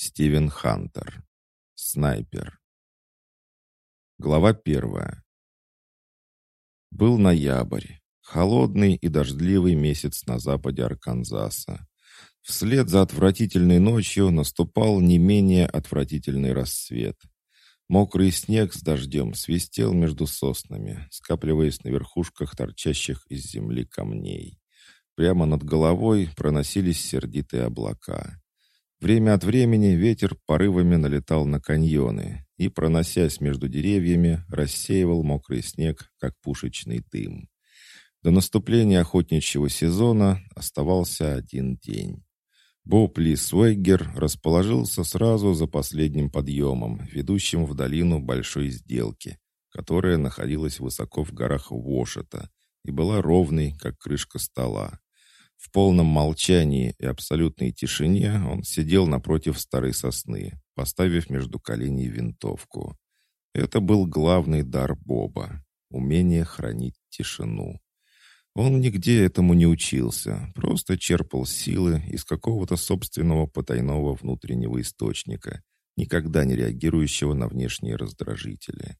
Стивен Хантер. Снайпер. Глава первая. Был ноябрь. Холодный и дождливый месяц на западе Арканзаса. Вслед за отвратительной ночью наступал не менее отвратительный рассвет. Мокрый снег с дождем свистел между соснами, скапливаясь на верхушках торчащих из земли камней. Прямо над головой проносились сердитые облака. Время от времени ветер порывами налетал на каньоны и, проносясь между деревьями, рассеивал мокрый снег, как пушечный дым. До наступления охотничьего сезона оставался один день. Боб Ли Суэггер расположился сразу за последним подъемом, ведущим в долину Большой Сделки, которая находилась высоко в горах Вошета и была ровной, как крышка стола. В полном молчании и абсолютной тишине он сидел напротив старой сосны, поставив между коленей винтовку. Это был главный дар Боба — умение хранить тишину. Он нигде этому не учился, просто черпал силы из какого-то собственного потайного внутреннего источника, никогда не реагирующего на внешние раздражители.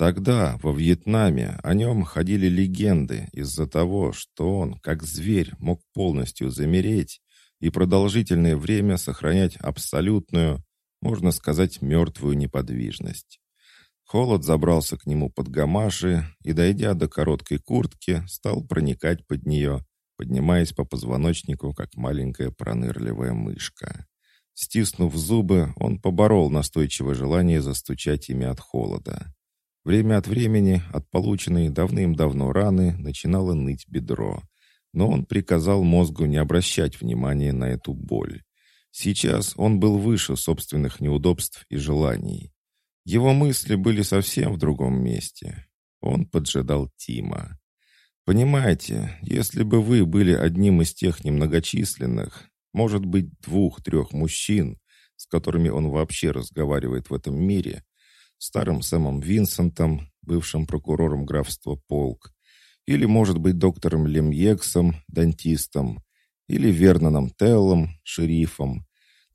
Тогда, во Вьетнаме, о нем ходили легенды из-за того, что он, как зверь, мог полностью замереть и продолжительное время сохранять абсолютную, можно сказать, мертвую неподвижность. Холод забрался к нему под гамаши и, дойдя до короткой куртки, стал проникать под нее, поднимаясь по позвоночнику, как маленькая пронырливая мышка. Стиснув зубы, он поборол настойчивое желание застучать ими от холода. Время от времени от полученной давным-давно раны начинало ныть бедро, но он приказал мозгу не обращать внимания на эту боль. Сейчас он был выше собственных неудобств и желаний. Его мысли были совсем в другом месте. Он поджидал Тима. Понимаете, если бы вы были одним из тех немногочисленных, может быть, двух-трех мужчин, с которыми он вообще разговаривает в этом мире, старым Сэмом Винсентом, бывшим прокурором графства Полк, или, может быть, доктором Лемьексом, дантистом, или Верноном Теллом, шерифом,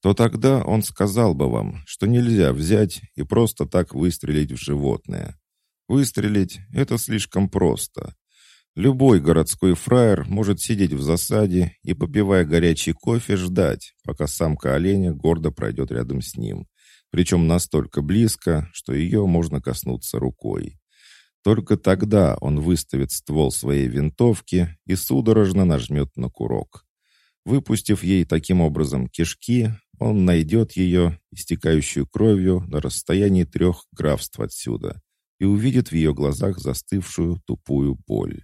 то тогда он сказал бы вам, что нельзя взять и просто так выстрелить в животное. Выстрелить — это слишком просто. Любой городской фраер может сидеть в засаде и, попивая горячий кофе, ждать, пока самка оленя гордо пройдет рядом с ним причем настолько близко, что ее можно коснуться рукой. Только тогда он выставит ствол своей винтовки и судорожно нажмет на курок. Выпустив ей таким образом кишки, он найдет ее, истекающую кровью, на расстоянии трех графств отсюда, и увидит в ее глазах застывшую тупую боль.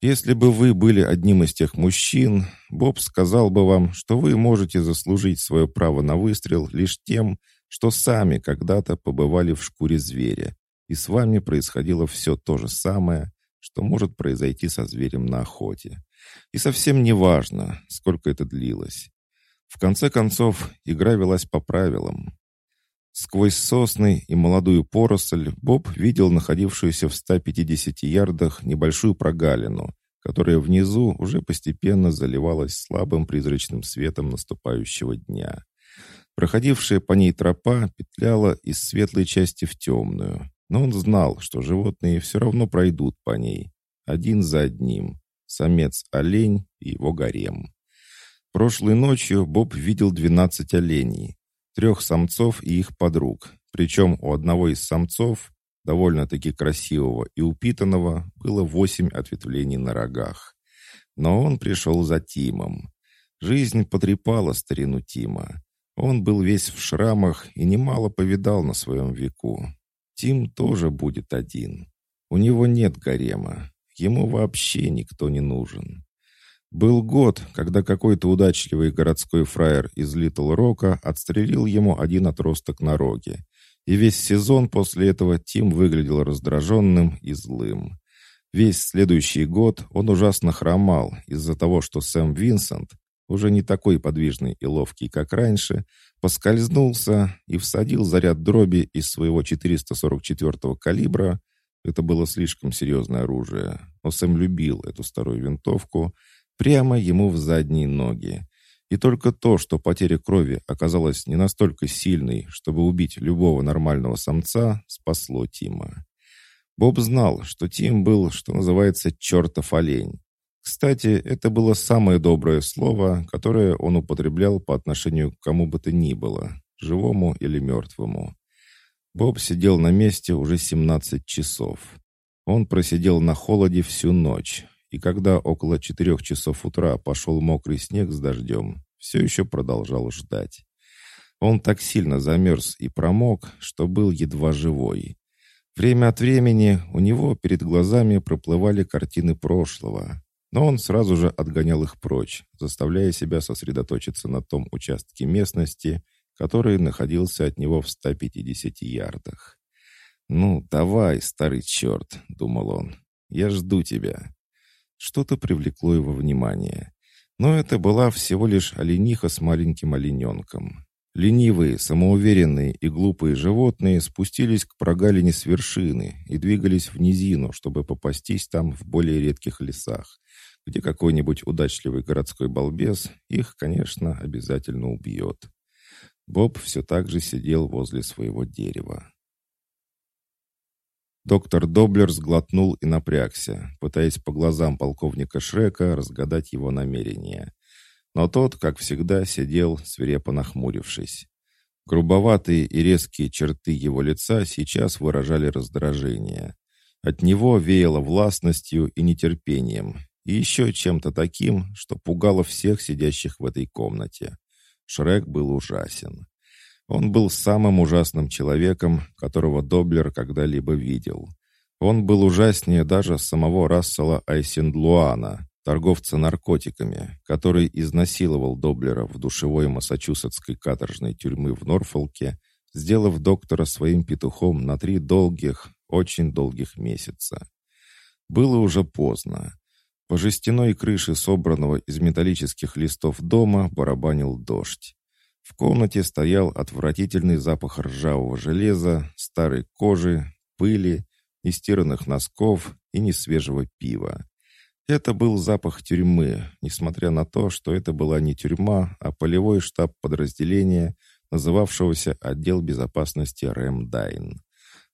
Если бы вы были одним из тех мужчин, Боб сказал бы вам, что вы можете заслужить свое право на выстрел лишь тем, что сами когда-то побывали в шкуре зверя, и с вами происходило все то же самое, что может произойти со зверем на охоте. И совсем не важно, сколько это длилось. В конце концов, игра велась по правилам. Сквозь сосны и молодую поросль Боб видел находившуюся в 150 ярдах небольшую прогалину, которая внизу уже постепенно заливалась слабым призрачным светом наступающего дня. Проходившая по ней тропа петляла из светлой части в темную, но он знал, что животные все равно пройдут по ней, один за одним, самец-олень и его гарем. Прошлой ночью Боб видел 12 оленей, трех самцов и их подруг, причем у одного из самцов, довольно-таки красивого и упитанного, было восемь ответвлений на рогах. Но он пришел за Тимом. Жизнь потрепала старину Тима. Он был весь в шрамах и немало повидал на своем веку. Тим тоже будет один. У него нет гарема. Ему вообще никто не нужен. Был год, когда какой-то удачливый городской фраер из Литл Рока отстрелил ему один отросток на роге. И весь сезон после этого Тим выглядел раздраженным и злым. Весь следующий год он ужасно хромал из-за того, что Сэм Винсент, уже не такой подвижный и ловкий, как раньше, поскользнулся и всадил заряд дроби из своего 444-го калибра. Это было слишком серьезное оружие, но Сэм любил эту старую винтовку прямо ему в задние ноги. И только то, что потеря крови оказалась не настолько сильной, чтобы убить любого нормального самца, спасло Тима. Боб знал, что Тим был, что называется, чертов олень. Кстати, это было самое доброе слово, которое он употреблял по отношению к кому бы то ни было, живому или мертвому. Боб сидел на месте уже 17 часов. Он просидел на холоде всю ночь, и когда около четырех часов утра пошел мокрый снег с дождем, все еще продолжал ждать. Он так сильно замерз и промок, что был едва живой. Время от времени у него перед глазами проплывали картины прошлого, но он сразу же отгонял их прочь, заставляя себя сосредоточиться на том участке местности, который находился от него в 150 ярдах. «Ну, давай, старый черт», — думал он, — «я жду тебя». Что-то привлекло его внимание. Но это была всего лишь олениха с маленьким олененком. Ленивые, самоуверенные и глупые животные спустились к прогалине с вершины и двигались в низину, чтобы попастись там в более редких лесах, где какой-нибудь удачливый городской балбес их, конечно, обязательно убьет. Боб все так же сидел возле своего дерева. Доктор Доблер сглотнул и напрягся, пытаясь по глазам полковника Шрека разгадать его намерения. Но тот, как всегда, сидел, свирепо нахмурившись. Грубоватые и резкие черты его лица сейчас выражали раздражение. От него веяло властностью и нетерпением, и еще чем-то таким, что пугало всех сидящих в этой комнате. Шрек был ужасен. Он был самым ужасным человеком, которого Доблер когда-либо видел. Он был ужаснее даже самого Рассела Айсендлуана, торговца наркотиками, который изнасиловал Доблера в душевой массачусетской каторжной тюрьмы в Норфолке, сделав доктора своим петухом на три долгих, очень долгих месяца. Было уже поздно. По жестяной крыше собранного из металлических листов дома барабанил дождь. В комнате стоял отвратительный запах ржавого железа, старой кожи, пыли, нестиранных носков и несвежего пива. Это был запах тюрьмы, несмотря на то, что это была не тюрьма, а полевой штаб подразделения, называвшегося «Отдел безопасности Рэмдайн».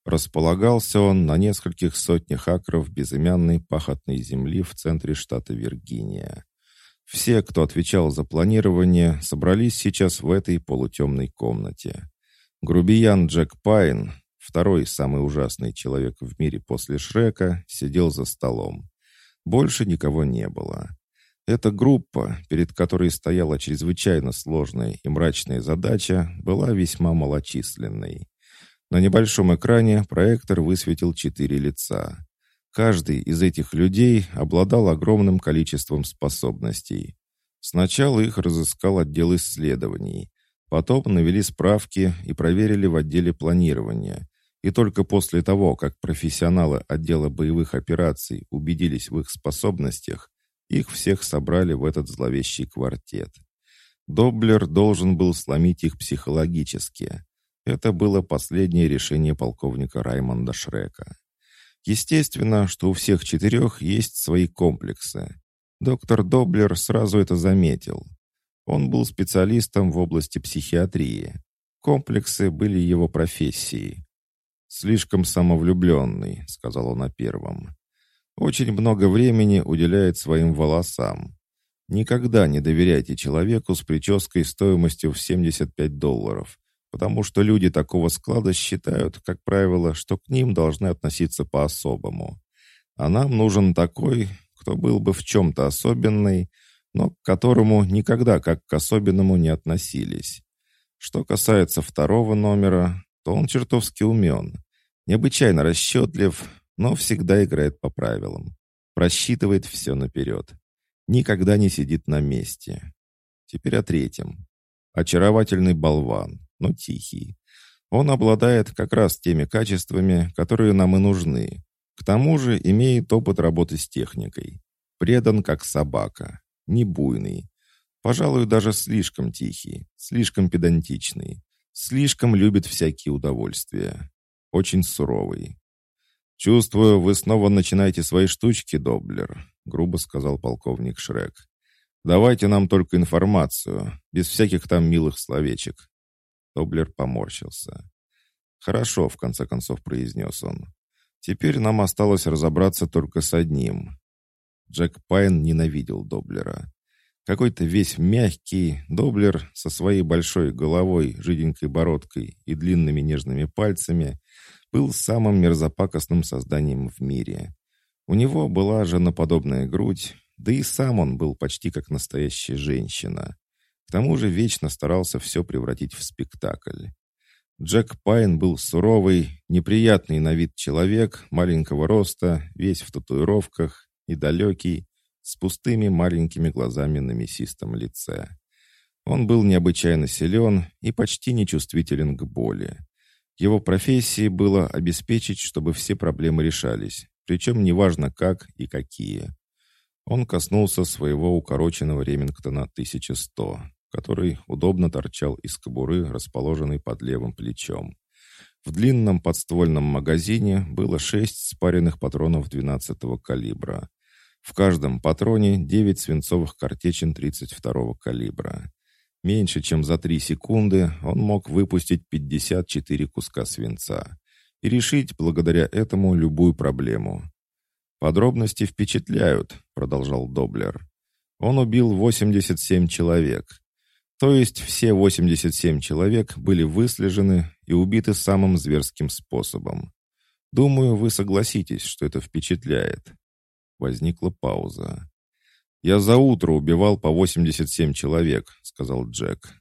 Располагался он на нескольких сотнях акров безымянной пахотной земли в центре штата Виргиния. Все, кто отвечал за планирование, собрались сейчас в этой полутемной комнате. Грубиян Джек Пайн, второй самый ужасный человек в мире после Шрека, сидел за столом. Больше никого не было. Эта группа, перед которой стояла чрезвычайно сложная и мрачная задача, была весьма малочисленной. На небольшом экране проектор высветил четыре лица. Каждый из этих людей обладал огромным количеством способностей. Сначала их разыскал отдел исследований, потом навели справки и проверили в отделе планирования. И только после того, как профессионалы отдела боевых операций убедились в их способностях, их всех собрали в этот зловещий квартет. Доблер должен был сломить их психологически. Это было последнее решение полковника Раймонда Шрека. Естественно, что у всех четырех есть свои комплексы. Доктор Доблер сразу это заметил. Он был специалистом в области психиатрии. Комплексы были его профессией. «Слишком самовлюбленный», — сказал он о первом. «Очень много времени уделяет своим волосам. Никогда не доверяйте человеку с прической стоимостью в 75 долларов потому что люди такого склада считают, как правило, что к ним должны относиться по-особому. А нам нужен такой, кто был бы в чем-то особенный, но к которому никогда как к особенному не относились. Что касается второго номера, то он чертовски умен, необычайно расчетлив, но всегда играет по правилам, просчитывает все наперед, никогда не сидит на месте. Теперь о третьем. Очаровательный болван, но тихий. Он обладает как раз теми качествами, которые нам и нужны. К тому же имеет опыт работы с техникой. Предан как собака. Не буйный. Пожалуй, даже слишком тихий, слишком педантичный. Слишком любит всякие удовольствия. Очень суровый. «Чувствую, вы снова начинаете свои штучки, Доблер», — грубо сказал полковник Шрек. Давайте нам только информацию, без всяких там милых словечек». Доблер поморщился. «Хорошо», — в конце концов произнес он. «Теперь нам осталось разобраться только с одним». Джек Пайн ненавидел Доблера. Какой-то весь мягкий, Доблер со своей большой головой, жиденькой бородкой и длинными нежными пальцами был самым мерзопакостным созданием в мире. У него была женоподобная грудь, да и сам он был почти как настоящая женщина. К тому же вечно старался все превратить в спектакль. Джек Пайн был суровый, неприятный на вид человек, маленького роста, весь в татуировках и далекий, с пустыми маленькими глазами на мясистом лице. Он был необычайно силен и почти нечувствителен к боли. Его профессией было обеспечить, чтобы все проблемы решались, причем неважно как и какие. Он коснулся своего укороченного Ремингтона 1100, который удобно торчал из кобуры, расположенной под левым плечом. В длинном подствольном магазине было шесть спаренных патронов 12-го калибра. В каждом патроне 9 свинцовых картечин 32-го калибра. Меньше чем за 3 секунды он мог выпустить 54 куска свинца и решить благодаря этому любую проблему. «Подробности впечатляют», — продолжал Доблер. «Он убил 87 человек. То есть все 87 человек были выслежены и убиты самым зверским способом. Думаю, вы согласитесь, что это впечатляет». Возникла пауза. «Я за утро убивал по 87 человек», — сказал Джек.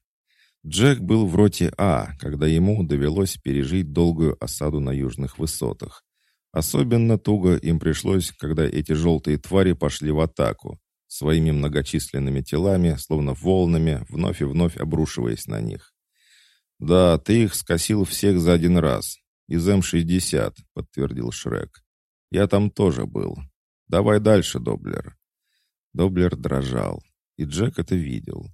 Джек был в роте А, когда ему довелось пережить долгую осаду на южных высотах. Особенно туго им пришлось, когда эти желтые твари пошли в атаку, своими многочисленными телами, словно волнами, вновь и вновь обрушиваясь на них. «Да, ты их скосил всех за один раз. Из М-60», — подтвердил Шрек. «Я там тоже был. Давай дальше, Доблер». Доблер дрожал, и Джек это видел.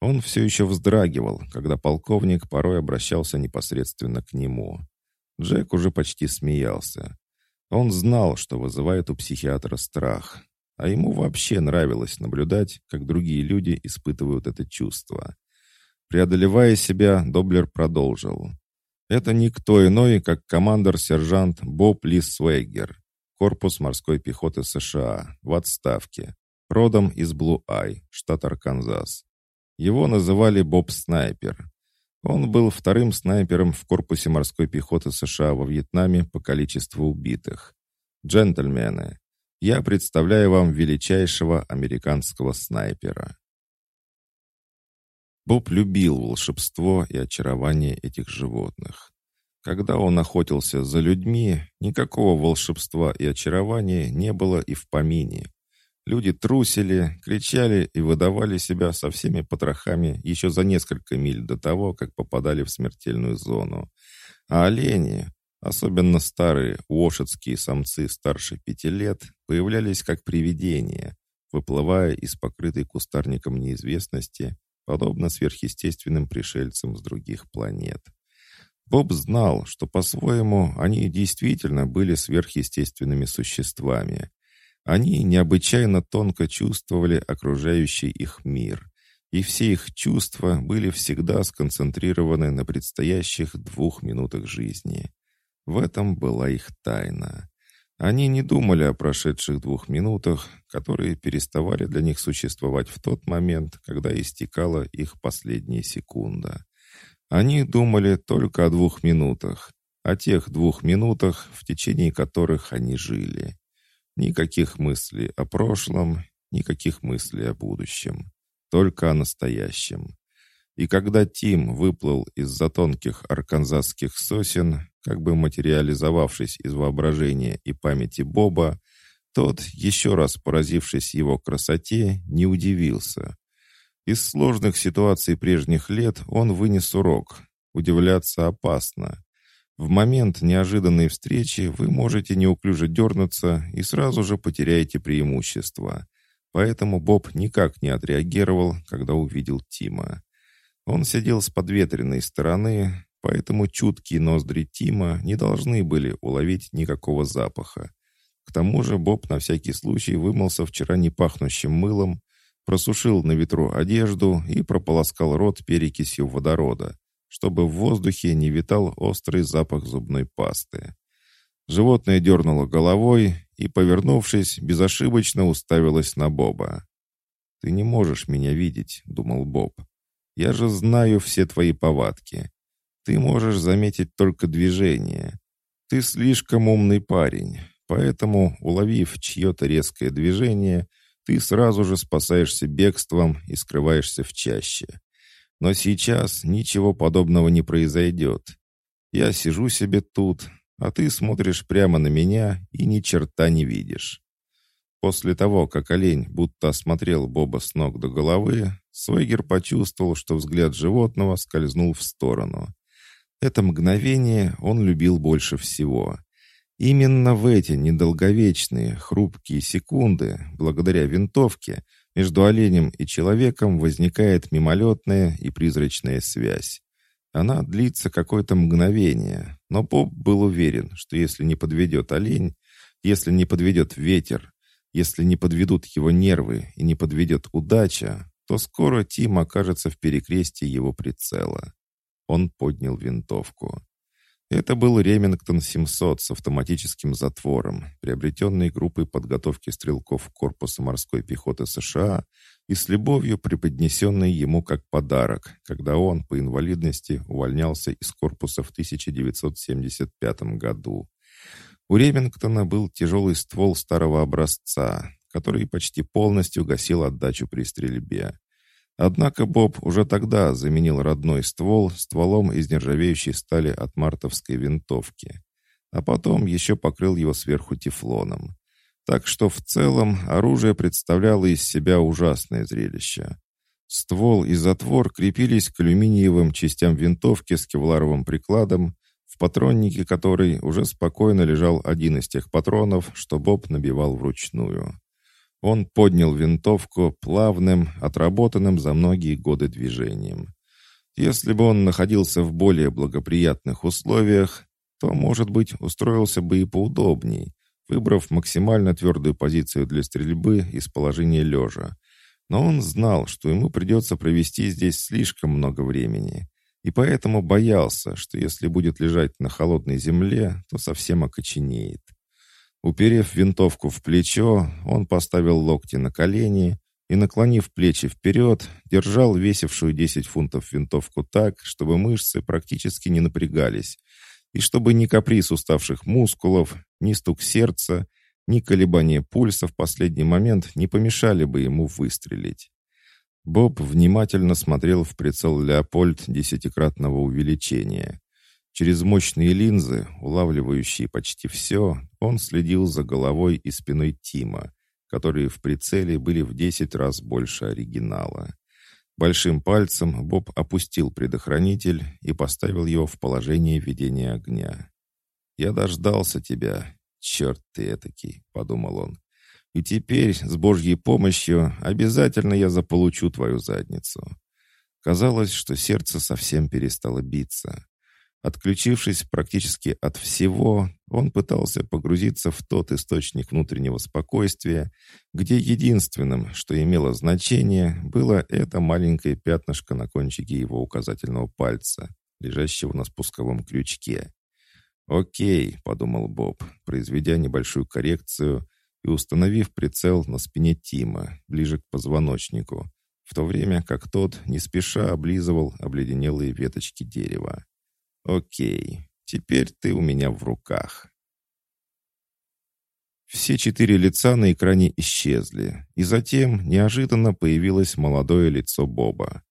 Он все еще вздрагивал, когда полковник порой обращался непосредственно к нему. Джек уже почти смеялся. Он знал, что вызывает у психиатра страх, а ему вообще нравилось наблюдать, как другие люди испытывают это чувство. Преодолевая себя, Доблер продолжил. Это никто иной, как командор-сержант Боб Лисвейгер, корпус морской пехоты США, в отставке, родом из Блу-Ай, штат Арканзас. Его называли Боб Снайпер. Он был вторым снайпером в корпусе морской пехоты США во Вьетнаме по количеству убитых. Джентльмены, я представляю вам величайшего американского снайпера. Боб любил волшебство и очарование этих животных. Когда он охотился за людьми, никакого волшебства и очарования не было и в помине. Люди трусили, кричали и выдавали себя со всеми потрохами еще за несколько миль до того, как попадали в смертельную зону. А олени, Особенно старые уошетские самцы старше пяти лет появлялись как привидения, выплывая из покрытой кустарником неизвестности, подобно сверхъестественным пришельцам с других планет. Боб знал, что по-своему они действительно были сверхъестественными существами. Они необычайно тонко чувствовали окружающий их мир, и все их чувства были всегда сконцентрированы на предстоящих двух минутах жизни. В этом была их тайна. Они не думали о прошедших двух минутах, которые переставали для них существовать в тот момент, когда истекала их последняя секунда. Они думали только о двух минутах, о тех двух минутах, в течение которых они жили. Никаких мыслей о прошлом, никаких мыслей о будущем, только о настоящем. И когда Тим выплыл из-за тонких арканзасских сосен, как бы материализовавшись из воображения и памяти Боба, тот, еще раз поразившись его красоте, не удивился. Из сложных ситуаций прежних лет он вынес урок. Удивляться опасно. В момент неожиданной встречи вы можете неуклюже дернуться и сразу же потеряете преимущество. Поэтому Боб никак не отреагировал, когда увидел Тима. Он сидел с подветренной стороны, поэтому чуткие ноздри Тима не должны были уловить никакого запаха. К тому же Боб на всякий случай вымылся вчера не пахнущим мылом, просушил на ветру одежду и прополоскал рот перекисью водорода, чтобы в воздухе не витал острый запах зубной пасты. Животное дернуло головой и, повернувшись, безошибочно уставилось на Боба. «Ты не можешь меня видеть», — думал Боб. «Я же знаю все твои повадки. Ты можешь заметить только движение. Ты слишком умный парень, поэтому, уловив чье-то резкое движение, ты сразу же спасаешься бегством и скрываешься в чаще. Но сейчас ничего подобного не произойдет. Я сижу себе тут, а ты смотришь прямо на меня и ни черта не видишь. После того, как олень будто осмотрел Боба с ног до головы, Свегер почувствовал, что взгляд животного скользнул в сторону. Это мгновение он любил больше всего. Именно в эти недолговечные, хрупкие секунды, благодаря винтовке, между оленем и человеком возникает мимолетная и призрачная связь. Она длится какое-то мгновение, но Боб был уверен, что если не подведет олень, если не подведет ветер, если не подведут его нервы и не подведет удача, то скоро Тим окажется в перекрестии его прицела. Он поднял винтовку. Это был Ремингтон 700 с автоматическим затвором, приобретенный группой подготовки стрелков корпуса морской пехоты США и с любовью преподнесенный ему как подарок, когда он по инвалидности увольнялся из корпуса в 1975 году. У Ремингтона был тяжелый ствол старого образца, который почти полностью гасил отдачу при стрельбе. Однако Боб уже тогда заменил родной ствол стволом из нержавеющей стали от мартовской винтовки, а потом еще покрыл его сверху тефлоном. Так что в целом оружие представляло из себя ужасное зрелище. Ствол и затвор крепились к алюминиевым частям винтовки с кевларовым прикладом, в патроннике которой уже спокойно лежал один из тех патронов, что Боб набивал вручную. Он поднял винтовку плавным, отработанным за многие годы движением. Если бы он находился в более благоприятных условиях, то, может быть, устроился бы и поудобней, выбрав максимально твердую позицию для стрельбы из положения лежа. Но он знал, что ему придется провести здесь слишком много времени, и поэтому боялся, что если будет лежать на холодной земле, то совсем окоченеет. Уперев винтовку в плечо, он поставил локти на колени и, наклонив плечи вперед, держал весившую 10 фунтов винтовку так, чтобы мышцы практически не напрягались, и чтобы ни каприз уставших мускулов, ни стук сердца, ни колебания пульса в последний момент не помешали бы ему выстрелить. Боб внимательно смотрел в прицел «Леопольд» десятикратного увеличения. Через мощные линзы, улавливающие почти все, он следил за головой и спиной Тима, которые в прицеле были в 10 раз больше оригинала. Большим пальцем Боб опустил предохранитель и поставил его в положение ведения огня. «Я дождался тебя, черт ты этакий», — подумал он. «И теперь, с Божьей помощью, обязательно я заполучу твою задницу». Казалось, что сердце совсем перестало биться. Отключившись практически от всего, он пытался погрузиться в тот источник внутреннего спокойствия, где единственным, что имело значение, было это маленькое пятнышко на кончике его указательного пальца, лежащего на спусковом крючке. «Окей», — подумал Боб, произведя небольшую коррекцию и установив прицел на спине Тима, ближе к позвоночнику, в то время как тот не спеша облизывал обледенелые веточки дерева. Окей, теперь ты у меня в руках. Все четыре лица на экране исчезли, и затем неожиданно появилось молодое лицо Боба.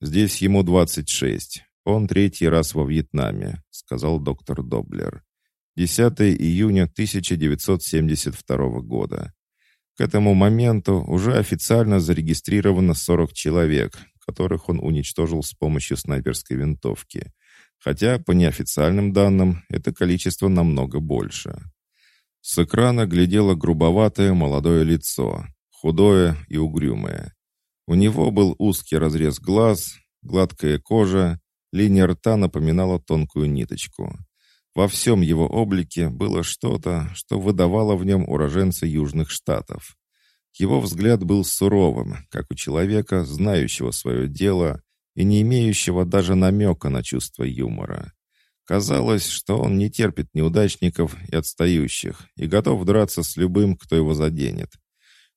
«Здесь ему 26. Он третий раз во Вьетнаме», — сказал доктор Доблер. 10 июня 1972 года. К этому моменту уже официально зарегистрировано 40 человек, которых он уничтожил с помощью снайперской винтовки хотя, по неофициальным данным, это количество намного больше. С экрана глядело грубоватое молодое лицо, худое и угрюмое. У него был узкий разрез глаз, гладкая кожа, линия рта напоминала тонкую ниточку. Во всем его облике было что-то, что выдавало в нем уроженца Южных Штатов. Его взгляд был суровым, как у человека, знающего свое дело и не имеющего даже намека на чувство юмора. Казалось, что он не терпит неудачников и отстающих и готов драться с любым, кто его заденет.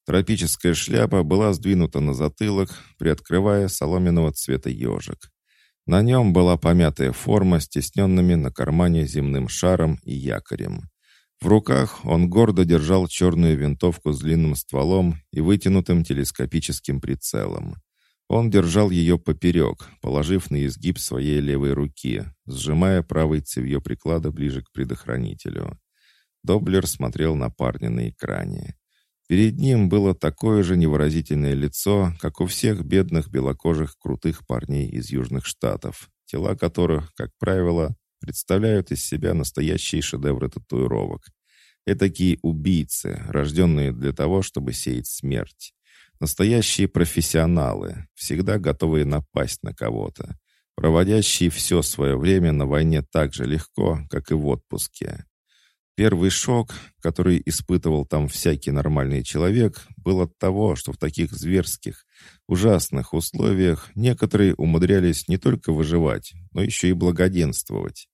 Тропическая шляпа была сдвинута на затылок, приоткрывая соломенного цвета ежик. На нем была помятая форма с тесненными на кармане земным шаром и якорем. В руках он гордо держал черную винтовку с длинным стволом и вытянутым телескопическим прицелом. Он держал ее поперек, положив на изгиб своей левой руки, сжимая правой цевье приклада ближе к предохранителю. Доблер смотрел на парня на экране. Перед ним было такое же невыразительное лицо, как у всех бедных белокожих крутых парней из Южных Штатов, тела которых, как правило, представляют из себя настоящие шедевры татуировок. Этакие убийцы, рожденные для того, чтобы сеять смерть. Настоящие профессионалы, всегда готовые напасть на кого-то, проводящие все свое время на войне так же легко, как и в отпуске. Первый шок, который испытывал там всякий нормальный человек, был от того, что в таких зверских, ужасных условиях некоторые умудрялись не только выживать, но еще и благоденствовать.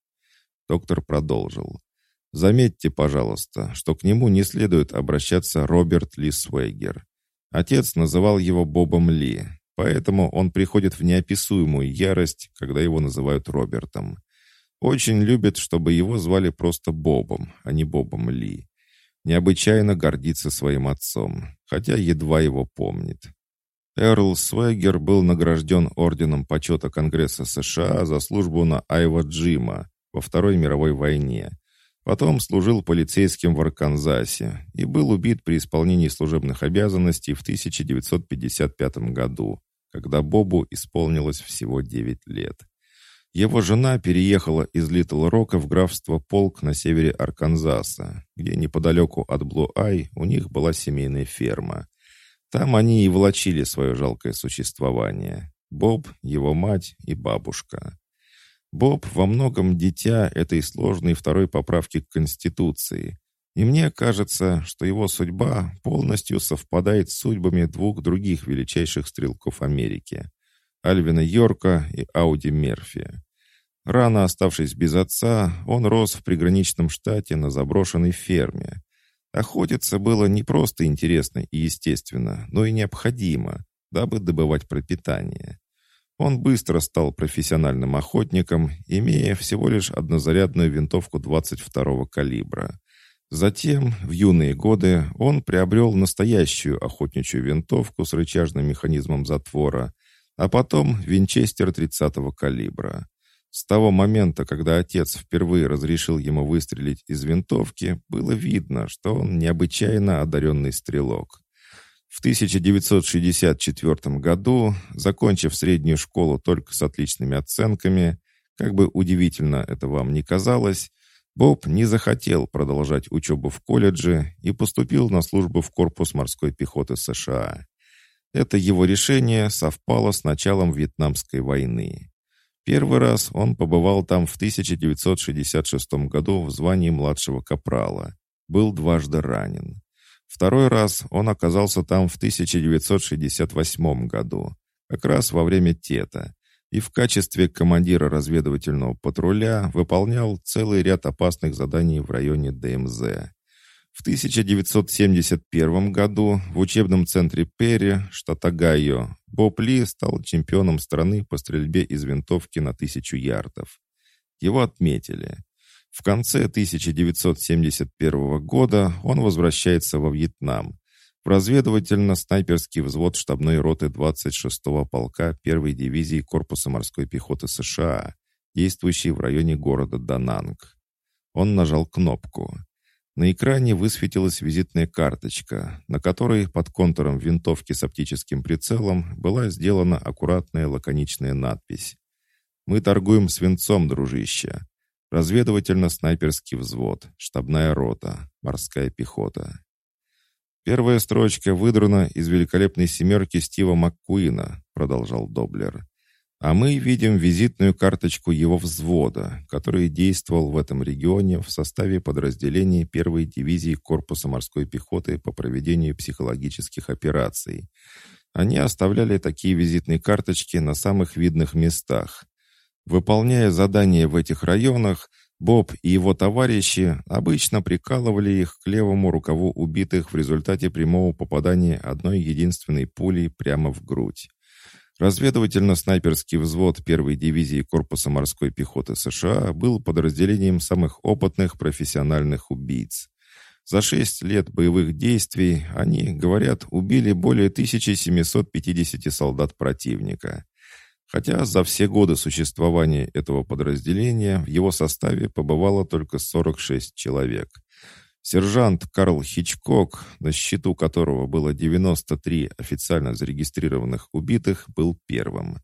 Доктор продолжил. Заметьте, пожалуйста, что к нему не следует обращаться Роберт Ли Свейгер. Отец называл его Бобом Ли, поэтому он приходит в неописуемую ярость, когда его называют Робертом. Очень любит, чтобы его звали просто Бобом, а не Бобом Ли. Необычайно гордится своим отцом, хотя едва его помнит. Эрл Свегер был награжден Орденом Почета Конгресса США за службу на Айва Джима во Второй мировой войне. Потом служил полицейским в Арканзасе и был убит при исполнении служебных обязанностей в 1955 году, когда Бобу исполнилось всего 9 лет. Его жена переехала из Литл-Рока в графство Полк на севере Арканзаса, где неподалеку от Блу-Ай у них была семейная ферма. Там они и влачили свое жалкое существование. Боб, его мать и бабушка. Боб во многом дитя этой сложной второй поправки к Конституции. И мне кажется, что его судьба полностью совпадает с судьбами двух других величайших стрелков Америки. Альвина Йорка и Ауди Мерфи. Рано оставшись без отца, он рос в приграничном штате на заброшенной ферме. Охотиться было не просто интересно и естественно, но и необходимо, дабы добывать пропитание. Он быстро стал профессиональным охотником, имея всего лишь однозарядную винтовку 22-го калибра. Затем, в юные годы, он приобрел настоящую охотничью винтовку с рычажным механизмом затвора – а потом винчестер 30-го калибра. С того момента, когда отец впервые разрешил ему выстрелить из винтовки, было видно, что он необычайно одаренный стрелок. В 1964 году, закончив среднюю школу только с отличными оценками, как бы удивительно это вам ни казалось, Боб не захотел продолжать учебу в колледже и поступил на службу в корпус морской пехоты США. Это его решение совпало с началом Вьетнамской войны. Первый раз он побывал там в 1966 году в звании младшего капрала. Был дважды ранен. Второй раз он оказался там в 1968 году, как раз во время ТЕТа, и в качестве командира разведывательного патруля выполнял целый ряд опасных заданий в районе ДМЗ. В 1971 году в учебном центре Перри, штат Огайо, Боб Ли стал чемпионом страны по стрельбе из винтовки на тысячу ярдов. Его отметили. В конце 1971 года он возвращается во Вьетнам, в разведывательно-снайперский взвод штабной роты 26-го полка 1-й дивизии Корпуса морской пехоты США, действующий в районе города Дананг. Он нажал кнопку. На экране высветилась визитная карточка, на которой под контуром винтовки с оптическим прицелом была сделана аккуратная лаконичная надпись. «Мы торгуем свинцом, дружище. Разведывательно-снайперский взвод, штабная рота, морская пехота». «Первая строчка выдрана из великолепной семерки Стива МакКуина», продолжал Доблер. А мы видим визитную карточку его взвода, который действовал в этом регионе в составе подразделений первой дивизии Корпуса морской пехоты по проведению психологических операций. Они оставляли такие визитные карточки на самых видных местах. Выполняя задания в этих районах, Боб и его товарищи обычно прикалывали их к левому рукаву убитых в результате прямого попадания одной единственной пулей прямо в грудь. Разведывательно-снайперский взвод первой дивизии Корпуса морской пехоты США был подразделением самых опытных профессиональных убийц. За шесть лет боевых действий они, говорят, убили более 1750 солдат противника. Хотя за все годы существования этого подразделения в его составе побывало только 46 человек. Сержант Карл Хичкок, на счету которого было 93 официально зарегистрированных убитых, был первым.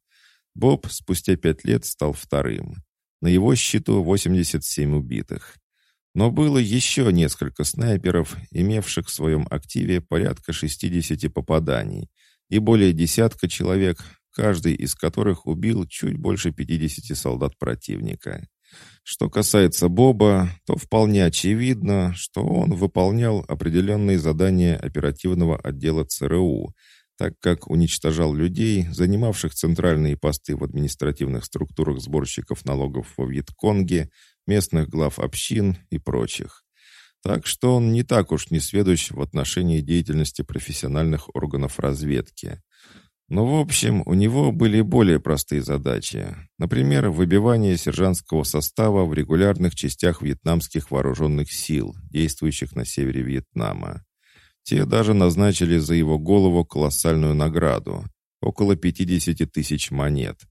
Боб спустя пять лет стал вторым. На его счету 87 убитых. Но было еще несколько снайперов, имевших в своем активе порядка 60 попаданий, и более десятка человек, каждый из которых убил чуть больше 50 солдат противника. Что касается Боба, то вполне очевидно, что он выполнял определенные задания оперативного отдела ЦРУ, так как уничтожал людей, занимавших центральные посты в административных структурах сборщиков налогов во Вьетконге, местных глав общин и прочих. Так что он не так уж не сведущ в отношении деятельности профессиональных органов разведки. Но, в общем, у него были более простые задачи. Например, выбивание сержантского состава в регулярных частях вьетнамских вооруженных сил, действующих на севере Вьетнама. Те даже назначили за его голову колоссальную награду – около 50 тысяч монет.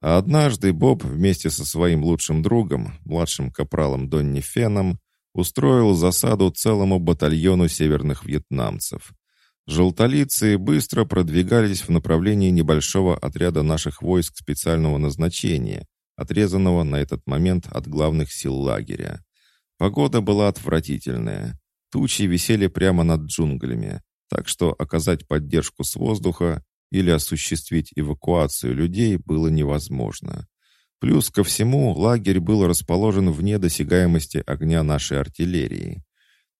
А однажды Боб вместе со своим лучшим другом, младшим капралом Донни Феном, устроил засаду целому батальону северных вьетнамцев – Желтолицы быстро продвигались в направлении небольшого отряда наших войск специального назначения, отрезанного на этот момент от главных сил лагеря. Погода была отвратительная. Тучи висели прямо над джунглями, так что оказать поддержку с воздуха или осуществить эвакуацию людей было невозможно. Плюс ко всему, лагерь был расположен вне досягаемости огня нашей артиллерии.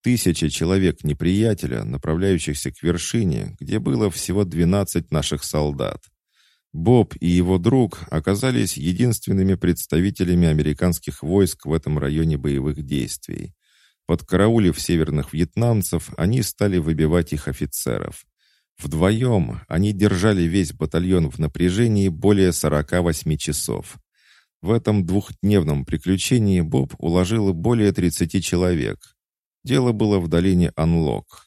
Тысяча человек неприятеля, направляющихся к вершине, где было всего 12 наших солдат. Боб и его друг оказались единственными представителями американских войск в этом районе боевых действий. Подкараулив северных вьетнамцев, они стали выбивать их офицеров. Вдвоем они держали весь батальон в напряжении более 48 часов. В этом двухдневном приключении Боб уложил более 30 человек, Дело было в долине Анлок.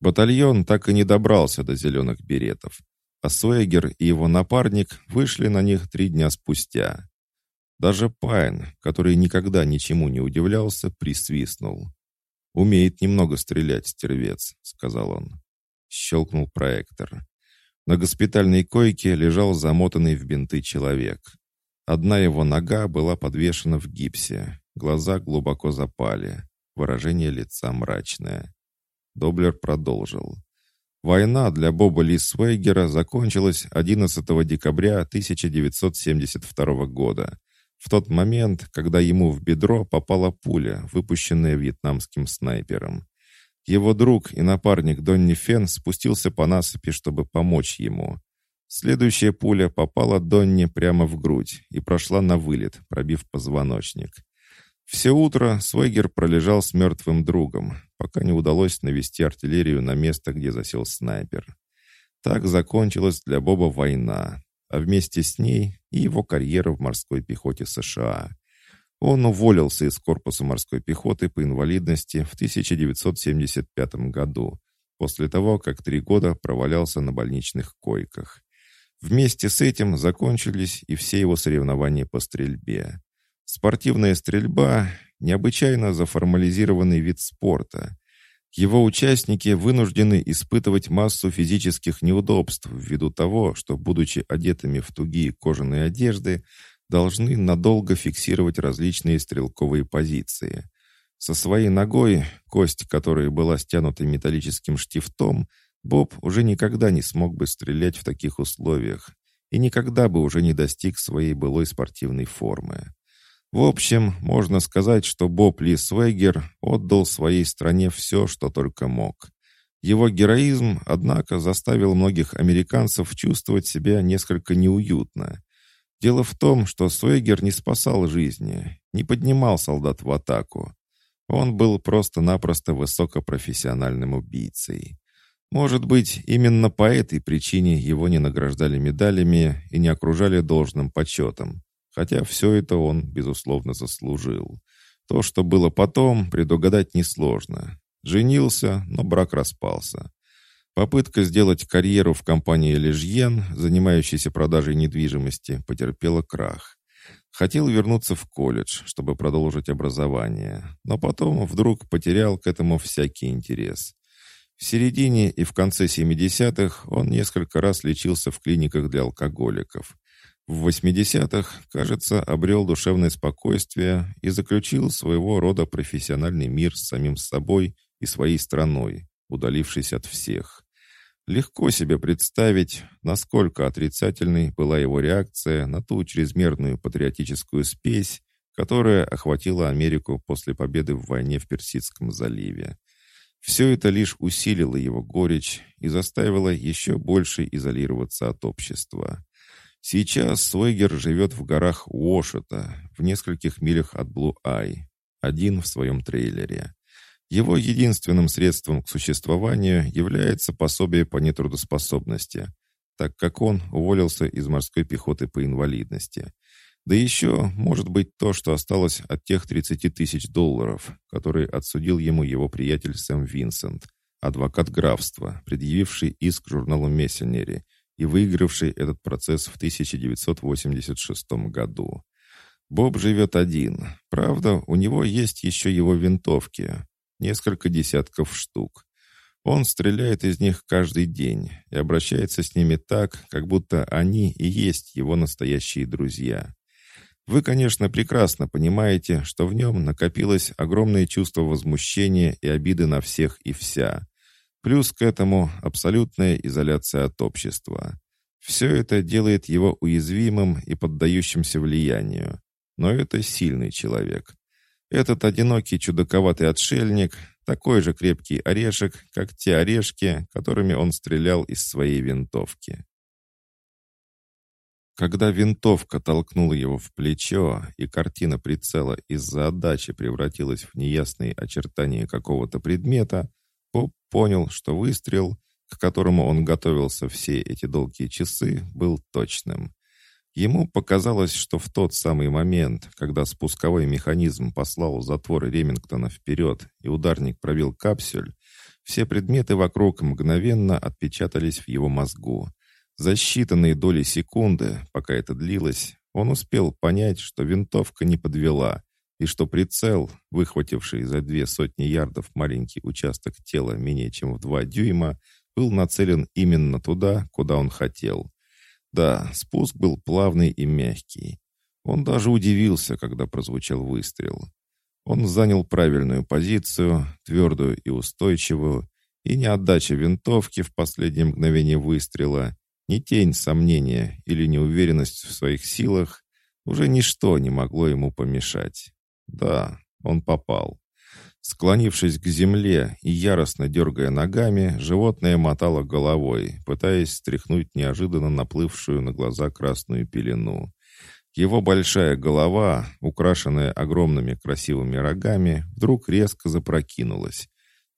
Батальон так и не добрался до зеленых беретов, а Суэгер и его напарник вышли на них три дня спустя. Даже Пайн, который никогда ничему не удивлялся, присвистнул. «Умеет немного стрелять, стервец», — сказал он. Щелкнул проектор. На госпитальной койке лежал замотанный в бинты человек. Одна его нога была подвешена в гипсе, глаза глубоко запали. Выражение лица мрачное. Доблер продолжил. Война для Боба Ли Свейгера закончилась 11 декабря 1972 года, в тот момент, когда ему в бедро попала пуля, выпущенная вьетнамским снайпером. Его друг и напарник Донни Фен спустился по насыпи, чтобы помочь ему. Следующая пуля попала Донни прямо в грудь и прошла на вылет, пробив позвоночник. Все утро Свегер пролежал с мертвым другом, пока не удалось навести артиллерию на место, где засел снайпер. Так закончилась для Боба война, а вместе с ней и его карьера в морской пехоте США. Он уволился из корпуса морской пехоты по инвалидности в 1975 году, после того, как три года провалялся на больничных койках. Вместе с этим закончились и все его соревнования по стрельбе. Спортивная стрельба – необычайно заформализированный вид спорта. Его участники вынуждены испытывать массу физических неудобств ввиду того, что, будучи одетыми в тугие кожаные одежды, должны надолго фиксировать различные стрелковые позиции. Со своей ногой, кость которой была стянута металлическим штифтом, Боб уже никогда не смог бы стрелять в таких условиях, и никогда бы уже не достиг своей былой спортивной формы. В общем, можно сказать, что Боб Ли Свегер отдал своей стране все, что только мог. Его героизм, однако, заставил многих американцев чувствовать себя несколько неуютно. Дело в том, что Свегер не спасал жизни, не поднимал солдат в атаку. Он был просто-напросто высокопрофессиональным убийцей. Может быть, именно по этой причине его не награждали медалями и не окружали должным почетом, хотя все это он, безусловно, заслужил. То, что было потом, предугадать несложно. Женился, но брак распался. Попытка сделать карьеру в компании «Лежьен», занимающейся продажей недвижимости, потерпела крах. Хотел вернуться в колледж, чтобы продолжить образование, но потом вдруг потерял к этому всякий интерес. В середине и в конце 70-х он несколько раз лечился в клиниках для алкоголиков. В 80-х, кажется, обрел душевное спокойствие и заключил своего рода профессиональный мир с самим собой и своей страной, удалившись от всех. Легко себе представить, насколько отрицательной была его реакция на ту чрезмерную патриотическую спесь, которая охватила Америку после победы в войне в Персидском заливе. Все это лишь усилило его горечь и заставило еще больше изолироваться от общества. Сейчас Свегер живет в горах Уошета, в нескольких милях от Блу-Ай, один в своем трейлере. Его единственным средством к существованию является пособие по нетрудоспособности, так как он уволился из морской пехоты по инвалидности – да еще, может быть, то, что осталось от тех 30 тысяч долларов, которые отсудил ему его приятель Сэм Винсент, адвокат графства, предъявивший иск журналу «Мессенери» и выигравший этот процесс в 1986 году. Боб живет один. Правда, у него есть еще его винтовки. Несколько десятков штук. Он стреляет из них каждый день и обращается с ними так, как будто они и есть его настоящие друзья. Вы, конечно, прекрасно понимаете, что в нем накопилось огромное чувство возмущения и обиды на всех и вся. Плюс к этому абсолютная изоляция от общества. Все это делает его уязвимым и поддающимся влиянию. Но это сильный человек. Этот одинокий чудаковатый отшельник – такой же крепкий орешек, как те орешки, которыми он стрелял из своей винтовки. Когда винтовка толкнула его в плечо, и картина прицела из-за отдачи превратилась в неясные очертания какого-то предмета, Поп понял, что выстрел, к которому он готовился все эти долгие часы, был точным. Ему показалось, что в тот самый момент, когда спусковой механизм послал затвор Ремингтона вперед и ударник пробил капсюль, все предметы вокруг мгновенно отпечатались в его мозгу. За считанные доли секунды, пока это длилось, он успел понять, что винтовка не подвела, и что прицел, выхвативший за две сотни ярдов маленький участок тела менее чем в два дюйма, был нацелен именно туда, куда он хотел. Да, спуск был плавный и мягкий. Он даже удивился, когда прозвучал выстрел. Он занял правильную позицию, твердую и устойчивую, и неотдача винтовки в последнее мгновение выстрела, ни тень сомнения или неуверенность в своих силах, уже ничто не могло ему помешать. Да, он попал. Склонившись к земле и яростно дергая ногами, животное мотало головой, пытаясь стряхнуть неожиданно наплывшую на глаза красную пелену. Его большая голова, украшенная огромными красивыми рогами, вдруг резко запрокинулась.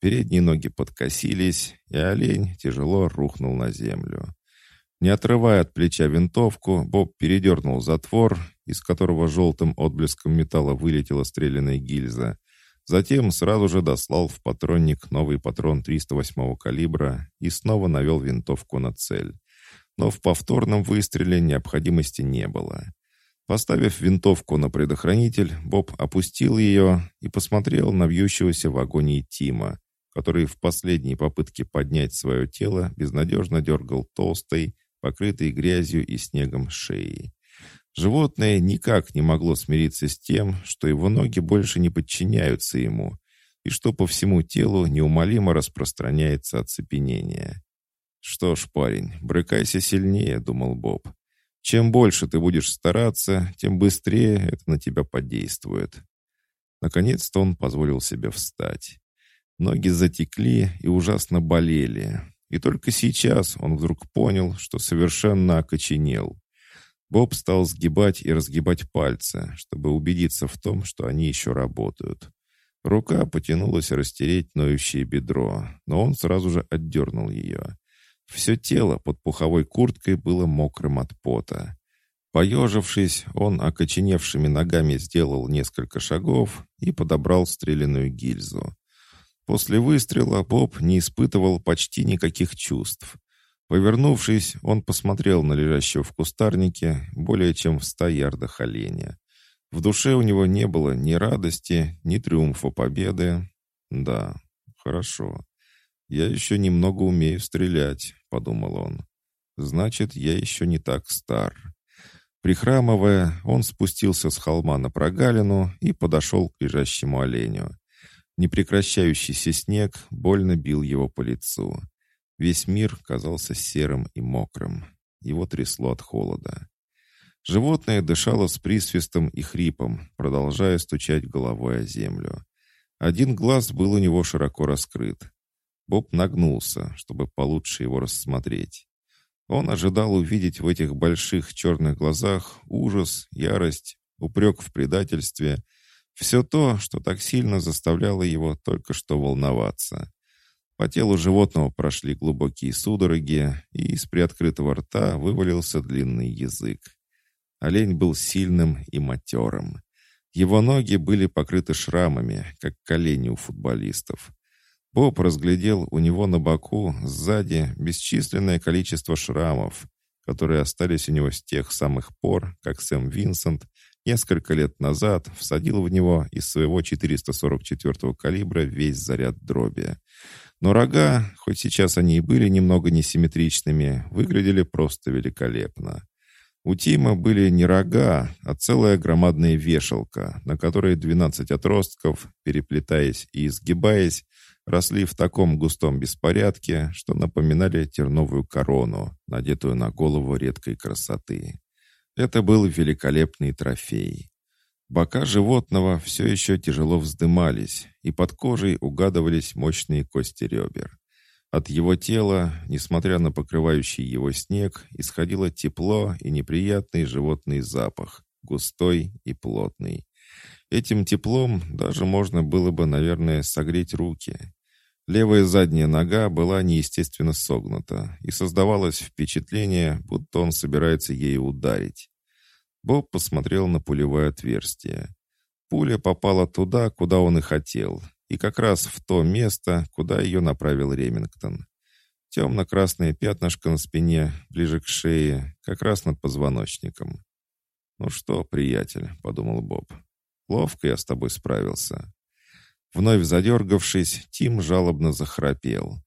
Передние ноги подкосились, и олень тяжело рухнул на землю. Не отрывая от плеча винтовку, Боб передернул затвор, из которого желтым отблеском металла вылетела стрелянная гильза. Затем сразу же дослал в патронник новый патрон 308 калибра и снова навел винтовку на цель. Но в повторном выстреле необходимости не было. Поставив винтовку на предохранитель, Боб опустил ее и посмотрел на вьющегося в агонии Тима, который в последней попытке поднять свое тело безнадежно дергал толстой, покрытой грязью и снегом шеи. Животное никак не могло смириться с тем, что его ноги больше не подчиняются ему, и что по всему телу неумолимо распространяется оцепенение. «Что ж, парень, брыкайся сильнее», — думал Боб. Чем больше ты будешь стараться, тем быстрее это на тебя подействует. Наконец-то он позволил себе встать. Ноги затекли и ужасно болели. И только сейчас он вдруг понял, что совершенно окоченел. Боб стал сгибать и разгибать пальцы, чтобы убедиться в том, что они еще работают. Рука потянулась растереть ноющее бедро, но он сразу же отдернул ее. Все тело под пуховой курткой было мокрым от пота. Поежившись, он окоченевшими ногами сделал несколько шагов и подобрал стреляную гильзу. После выстрела Боб не испытывал почти никаких чувств. Повернувшись, он посмотрел на лежащего в кустарнике более чем в ста ярдах оленя. В душе у него не было ни радости, ни триумфа победы. Да, хорошо. Я еще немного умею стрелять, подумал он. Значит, я еще не так стар. Прихрамывая, он спустился с холма на прогалину и подошел к лежащему оленю. Непрекращающийся снег больно бил его по лицу. Весь мир казался серым и мокрым. Его трясло от холода. Животное дышало с присвистом и хрипом, продолжая стучать головой о землю. Один глаз был у него широко раскрыт. Боб нагнулся, чтобы получше его рассмотреть. Он ожидал увидеть в этих больших черных глазах ужас, ярость, упрек в предательстве — все то, что так сильно заставляло его только что волноваться. По телу животного прошли глубокие судороги, и из приоткрытого рта вывалился длинный язык. Олень был сильным и матерым. Его ноги были покрыты шрамами, как колени у футболистов. Боб разглядел у него на боку сзади бесчисленное количество шрамов, которые остались у него с тех самых пор, как Сэм Винсент несколько лет назад всадил в него из своего 444-го калибра весь заряд дроби. Но рога, хоть сейчас они и были немного несимметричными, выглядели просто великолепно. У Тима были не рога, а целая громадная вешалка, на которой 12 отростков, переплетаясь и изгибаясь, росли в таком густом беспорядке, что напоминали терновую корону, надетую на голову редкой красоты. Это был великолепный трофей. Бока животного все еще тяжело вздымались, и под кожей угадывались мощные кости ребер. От его тела, несмотря на покрывающий его снег, исходило тепло и неприятный животный запах, густой и плотный. Этим теплом даже можно было бы, наверное, согреть руки. Левая задняя нога была неестественно согнута, и создавалось впечатление, будто он собирается ею ударить. Боб посмотрел на пулевое отверстие. Пуля попала туда, куда он и хотел, и как раз в то место, куда ее направил Ремингтон. Темно-красное пятнышко на спине, ближе к шее, как раз над позвоночником. «Ну что, приятель», — подумал Боб, — «ловко я с тобой справился». Вновь задергавшись, Тим жалобно захрапел.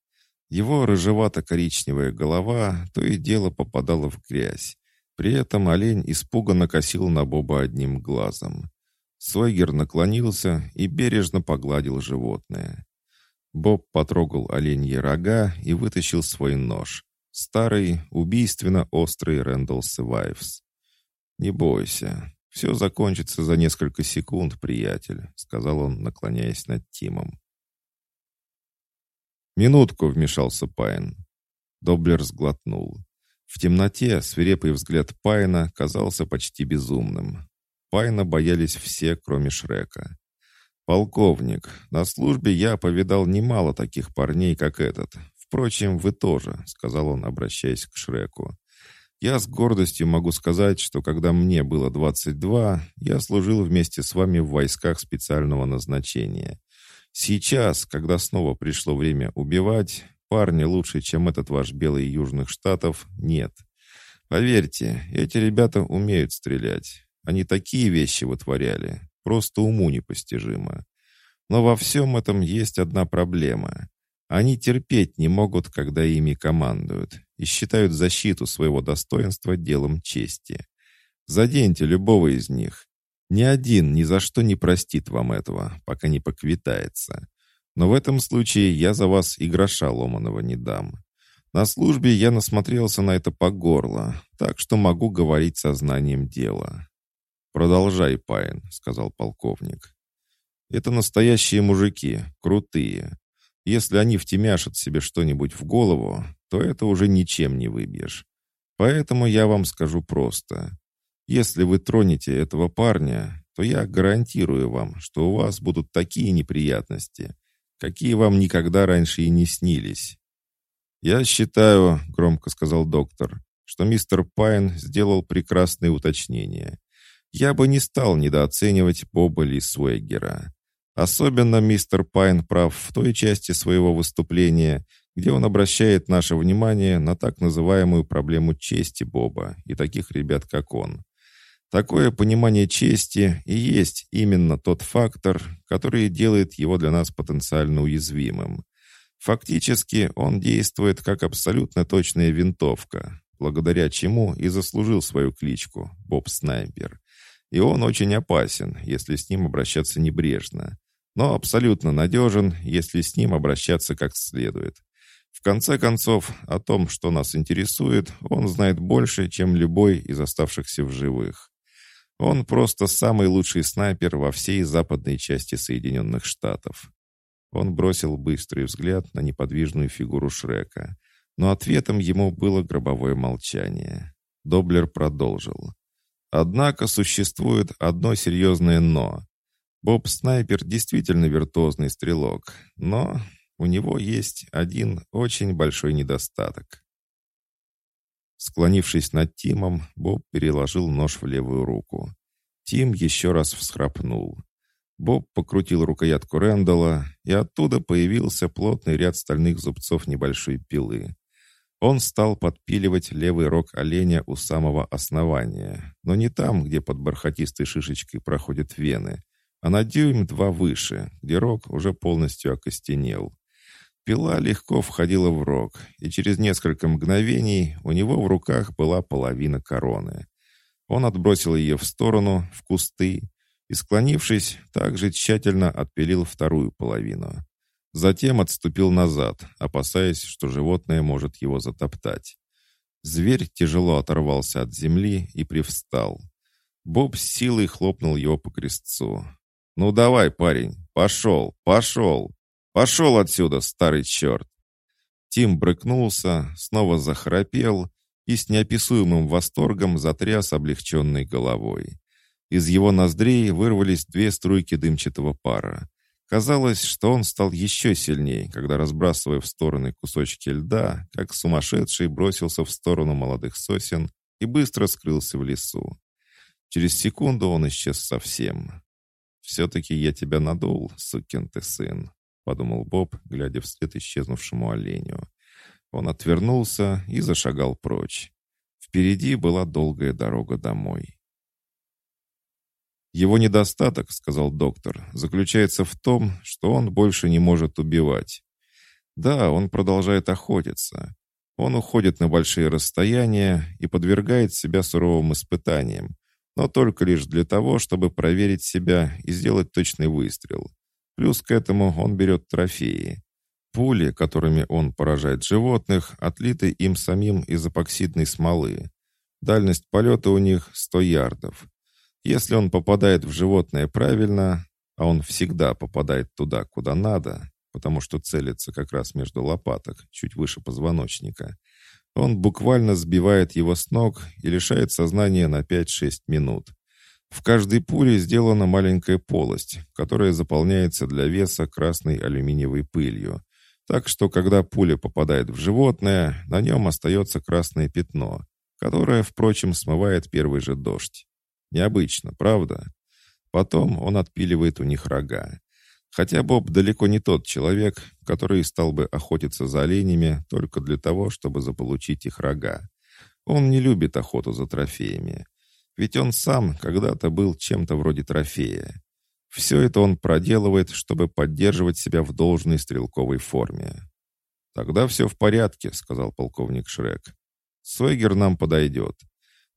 Его рыжевато-коричневая голова то и дело попадала в грязь. При этом олень испуганно косил на Боба одним глазом. Сойгер наклонился и бережно погладил животное. Боб потрогал оленьи рога и вытащил свой нож. Старый, убийственно острый Рэндалл Севайвс. «Не бойся, «Все закончится за несколько секунд, приятель», — сказал он, наклоняясь над Тимом. «Минутку», — вмешался Пайн. Доблер сглотнул. В темноте свирепый взгляд Пайна казался почти безумным. Пайна боялись все, кроме Шрека. «Полковник, на службе я повидал немало таких парней, как этот. Впрочем, вы тоже», — сказал он, обращаясь к Шреку. Я с гордостью могу сказать, что когда мне было 22, я служил вместе с вами в войсках специального назначения. Сейчас, когда снова пришло время убивать, парня лучше, чем этот ваш белый южных штатов, нет. Поверьте, эти ребята умеют стрелять. Они такие вещи вытворяли, просто уму непостижимо. Но во всем этом есть одна проблема. Они терпеть не могут, когда ими командуют, и считают защиту своего достоинства делом чести. Заденьте любого из них. Ни один ни за что не простит вам этого, пока не поквитается. Но в этом случае я за вас и гроша ломаного не дам. На службе я насмотрелся на это по горло, так что могу говорить со знанием дела. «Продолжай, Пайн», — сказал полковник. «Это настоящие мужики, крутые. Если они втемяшат себе что-нибудь в голову, то это уже ничем не выбьешь. Поэтому я вам скажу просто. Если вы тронете этого парня, то я гарантирую вам, что у вас будут такие неприятности, какие вам никогда раньше и не снились. «Я считаю», — громко сказал доктор, что мистер Пайн сделал прекрасные уточнения. «Я бы не стал недооценивать Боба Ли Суэггера. Особенно мистер Пайн прав в той части своего выступления, где он обращает наше внимание на так называемую проблему чести Боба и таких ребят, как он. Такое понимание чести и есть именно тот фактор, который делает его для нас потенциально уязвимым. Фактически он действует как абсолютно точная винтовка, благодаря чему и заслужил свою кличку Боб Снайпер. И он очень опасен, если с ним обращаться небрежно, но абсолютно надежен, если с ним обращаться как следует. В конце концов, о том, что нас интересует, он знает больше, чем любой из оставшихся в живых. Он просто самый лучший снайпер во всей западной части Соединенных Штатов. Он бросил быстрый взгляд на неподвижную фигуру Шрека, но ответом ему было гробовое молчание. Доблер продолжил. Однако существует одно серьезное «но». Боб Снайпер действительно виртуозный стрелок, но у него есть один очень большой недостаток. Склонившись над Тимом, Боб переложил нож в левую руку. Тим еще раз всхрапнул. Боб покрутил рукоятку Рэндалла, и оттуда появился плотный ряд стальных зубцов небольшой пилы. Он стал подпиливать левый рог оленя у самого основания, но не там, где под бархатистой шишечкой проходят вены, а на дюйм два выше, где рог уже полностью окостенел. Пила легко входила в рог, и через несколько мгновений у него в руках была половина короны. Он отбросил ее в сторону, в кусты, и, склонившись, также тщательно отпилил вторую половину. Затем отступил назад, опасаясь, что животное может его затоптать. Зверь тяжело оторвался от земли и привстал. Боб с силой хлопнул его по крестцу. «Ну давай, парень, пошел, пошел! Пошел отсюда, старый черт!» Тим брыкнулся, снова захрапел и с неописуемым восторгом затряс облегченной головой. Из его ноздрей вырвались две струйки дымчатого пара. Казалось, что он стал еще сильнее, когда, разбрасывая в стороны кусочки льда, как сумасшедший бросился в сторону молодых сосен и быстро скрылся в лесу. Через секунду он исчез совсем. «Все-таки я тебя надул, сукин ты сын», — подумал Боб, глядя вслед исчезнувшему оленю. Он отвернулся и зашагал прочь. Впереди была долгая дорога домой. Его недостаток, сказал доктор, заключается в том, что он больше не может убивать. Да, он продолжает охотиться. Он уходит на большие расстояния и подвергает себя суровым испытаниям, но только лишь для того, чтобы проверить себя и сделать точный выстрел. Плюс к этому он берет трофеи. Пули, которыми он поражает животных, отлиты им самим из эпоксидной смолы. Дальность полета у них 100 ярдов. Если он попадает в животное правильно, а он всегда попадает туда, куда надо, потому что целится как раз между лопаток, чуть выше позвоночника, он буквально сбивает его с ног и лишает сознания на 5-6 минут. В каждой пуле сделана маленькая полость, которая заполняется для веса красной алюминиевой пылью. Так что, когда пуля попадает в животное, на нем остается красное пятно, которое, впрочем, смывает первый же дождь. Необычно, правда? Потом он отпиливает у них рога. Хотя Боб далеко не тот человек, который стал бы охотиться за оленями только для того, чтобы заполучить их рога. Он не любит охоту за трофеями. Ведь он сам когда-то был чем-то вроде трофея. Все это он проделывает, чтобы поддерживать себя в должной стрелковой форме. «Тогда все в порядке», — сказал полковник Шрек. «Сойгер нам подойдет.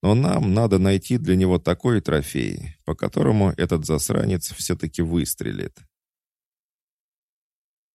Но нам надо найти для него такой трофей, по которому этот засранец все-таки выстрелит.